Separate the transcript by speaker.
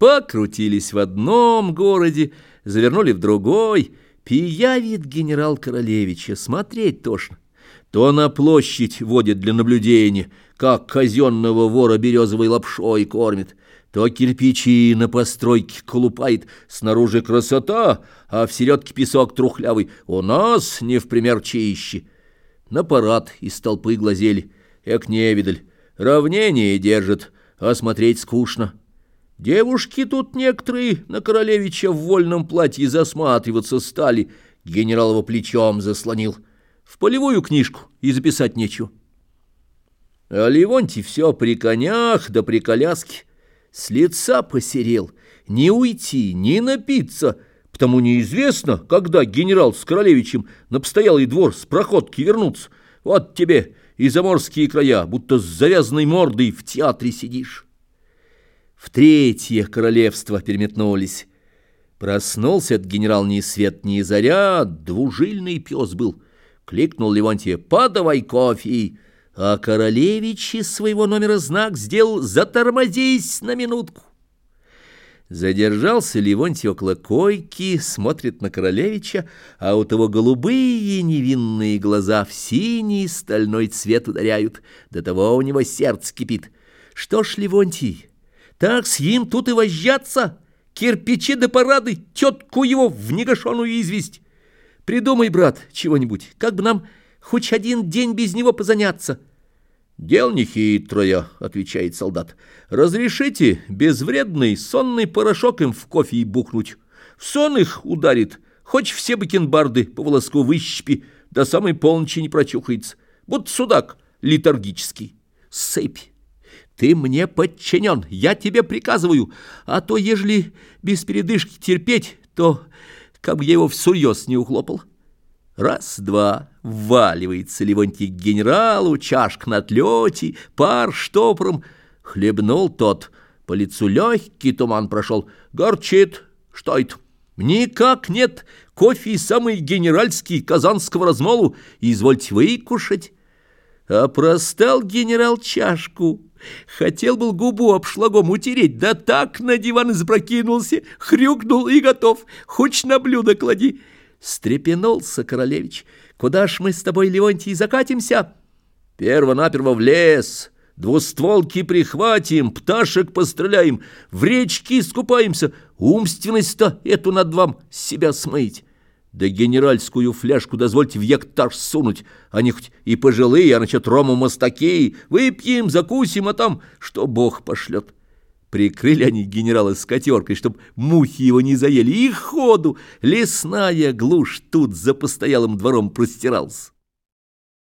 Speaker 1: Покрутились в одном городе, завернули в другой. Пиявит генерал Королевича, смотреть тошно. То на площадь водит для наблюдения, как казенного вора березовой лапшой кормит, то кирпичи на постройке колупает, снаружи красота, а в середке песок трухлявый. У нас не в пример чище. На парад из толпы глазели, эк невидаль, равнение держит, а смотреть скучно. Девушки тут некоторые на королевича в вольном платье засматриваться стали, генерал его плечом заслонил. В полевую книжку и записать нечего. А Ливонтий все при конях да при коляске. С лица посерел, не уйти, не напиться, потому неизвестно, когда генерал с королевичем на постоялый двор с проходки вернутся. Вот тебе и заморские края, будто с завязанной мордой в театре сидишь. В третье королевство переметнулись. Проснулся этот генерал ни свет ни заря, двужильный пес был. Кликнул Левантия «Подавай кофе!» А королевич из своего номера знак сделал «Затормозись на минутку». Задержался Левонтий около койки, смотрит на королевича, а у того голубые невинные глаза в синий стальной цвет ударяют. До того у него сердце кипит. Что ж, Левонтий, так с ним тут и возжаться, кирпичи да парады, тетку его в негашеную известь. Придумай, брат, чего-нибудь, как бы нам хоть один день без него позаняться». «Дел нехитрое», — отвечает солдат. «Разрешите безвредный сонный порошок им в кофе и бухнуть. В сон их ударит, хоть все бакенбарды по волоску выщипи, до самой полночи не прочухается. Будто судак литургический. Сыпь. Ты мне подчинен, я тебе приказываю, а то, ежели без передышки терпеть, то как бы я его всерьез не ухлопал». Раз-два вваливается Левонтий к генералу, чашка на отлете, пар штопором. Хлебнул тот, по лицу легкий туман прошел. Горчит, что это? Никак нет, кофе самый генеральский казанского размолу, извольте выкушать. А простал генерал чашку, хотел был губу обшлагом утереть, да так на диван изпрокинулся, хрюкнул и готов, хоть на блюдо клади. Стрепенулся королевич. «Куда ж мы с тобой, Леонтий, закатимся?» «Перво-наперво в лес, двустволки прихватим, пташек постреляем, в речки искупаемся, умственность-то эту над вам себя смыть. Да генеральскую фляжку дозвольте в ектаж сунуть, они хоть и пожилые, а насчет рому мастаки, выпьем, закусим, а там что бог пошлет». Прикрыли они генерала с котеркой, чтоб мухи его не заели, и ходу лесная глушь тут за постоялым двором простирался.